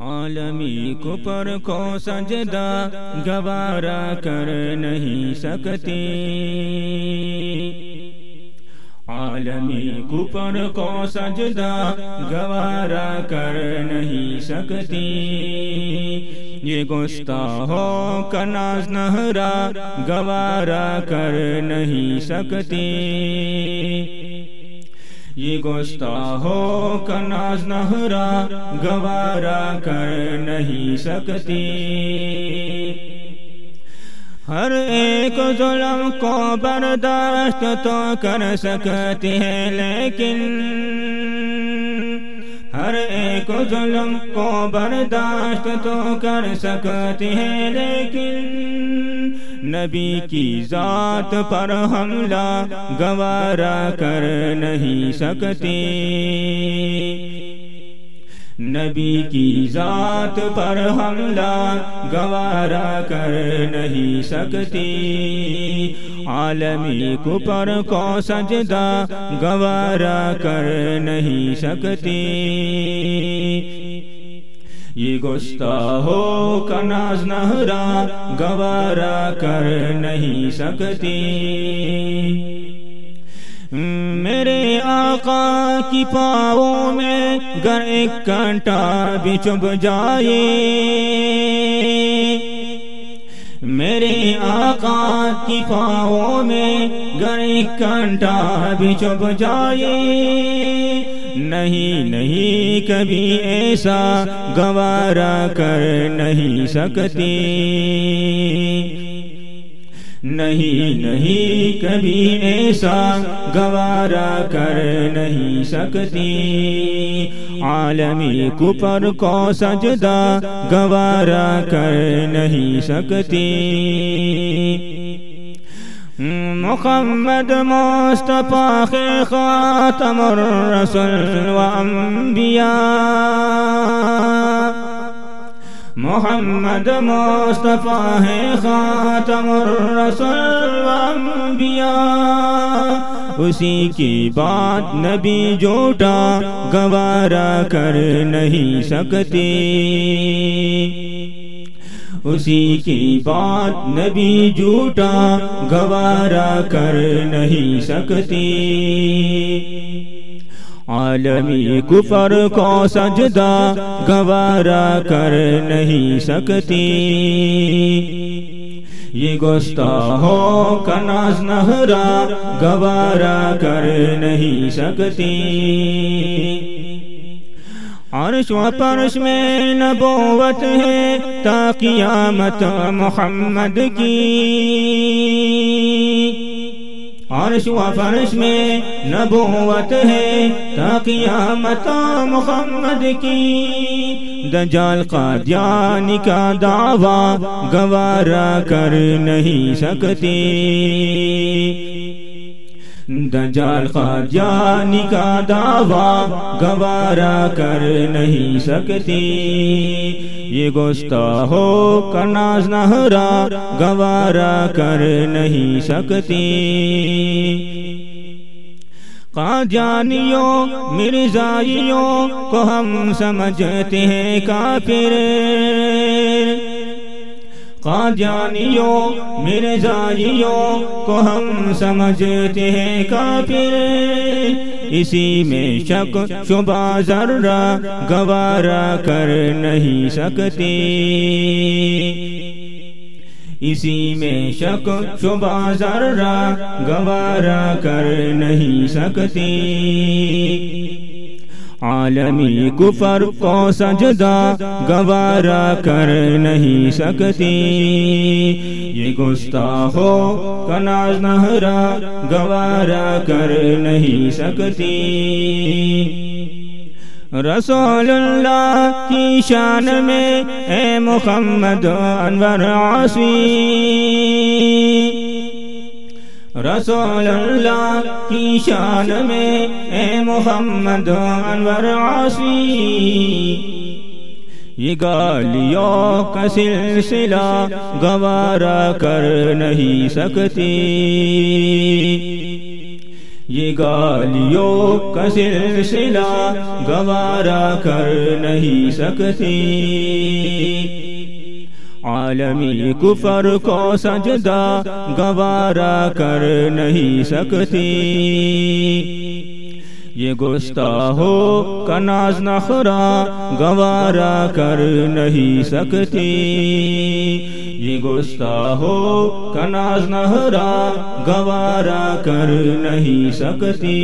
عالمی کپر کو سجدہ گوارا کر نہیں سکتی۔ عالمی کپر کو سجدہ گوارا کر نہیں سکتی۔ یہ گستا ہو کناز نہرا گوارا کر نہیں سکتی۔ یہ گوشتا ہو کناز نہرا، گوارا کر نہیں سکتی۔ ہر ایک ظلم کو برداشت تو کر سکتی ہے، لیکن کو ظلم کو برداشت تو کر سکتے ہیں لیکن نبی کی ذات پر حملہ گوارا کر نہیں سکتی۔ نبی کی ذات پر حملہ گوارا کر نہیں سکتی۔ عالمی کپر کو سجدہ گوارا کر نہیں سکتی۔ یہ گستا ہو کناز نہرا گوارا کر نہیں سکتی۔ میرے آقا کی پاؤں میں گر ایک کانٹا بھی چب جائے۔ میرے آقا کی پاؤں میں گر ایک کانٹا بھی چب جائے۔ نہیں نہیں، کبھی ایسا گوارا کر نہیں سکتی نہیں نہیں، کبھی ایسا گوارا کر نہیں سکتی۔ عالمی کپر کو سجدہ گوارا کر نہیں سکتی۔ محمد مصطفیٰ خاتم الرسل و انبیاء۔ محمد مصطفیٰ ہے خاتم الرسل و انبیاء۔ اسی کی بات نبی جھوٹا گوارا کر نہیں سکتی۔ اسی کی بات نبی جھوٹا گوارا کر نہیں سکتی۔ عالمی کفر کو سجدہ گوارا کر نہیں سکتی۔ یہ گستا ہو کناز نہرا گوارا کر نہیں سکتی۔ عرش و پرش میں نبوت ہے تا قیامت محمد کی۔ عرش و فرش میں نبوت ہے تا قیامت محمد کی دجال قادیان کا دعویٰ گوارا کر نہیں سکتی۔ دجال خاجانی کا دعویٰ گوارا کر نہیں سکتی۔ یہ گستا ہو کناز نہرا گوارا کر نہیں سکتی۔ قادیانیوں مرزائیوں کو ہم سمجھتے ہیں کافر۔ قادیانیوں مرزائیوں کو ہم سمجھتے ہیں کافر۔ اسی میں شک شبہ ذرہ گوارا کر نہیں سکتی اسی میں شک شبہ ذرہ گوارا کر نہیں سکتی عالمی کفر کو سجدہ گوارا کر نہیں سکتی۔ یہ گستا ہو کناز نہرا گوارا کر نہیں سکتی۔ رسول اللہ کی شان میں اے محمد انور عاصی۔ رسول اللہ کی شان میں اے محمد انور عاصی۔ یہ گالیوں کا سلسلہ گوارا کر نہیں سکتی۔ یہ گالیوں کا سلسلہ گوارا کر نہیں سکتی۔ عالمی کفر کو سجدہ گوارا کر نہیں سکتی۔ یہ گستاہو کا ناز نخرا گوارا کر نہیں سکتی۔ یہ گستاہو کا ناز نخرا گوارا کر نہیں سکتی۔